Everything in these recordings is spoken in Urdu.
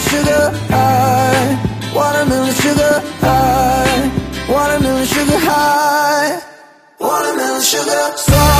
شا اور نیش گائے اور نیش گائے اور نیوش گا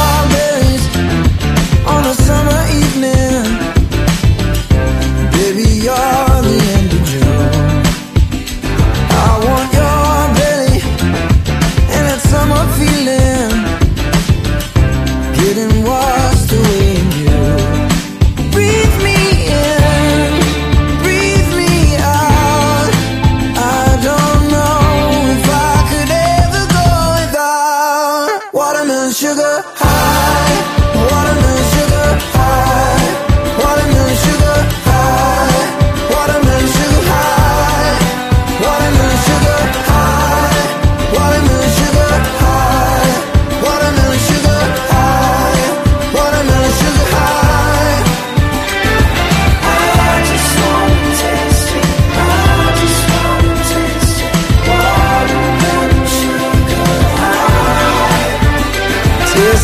س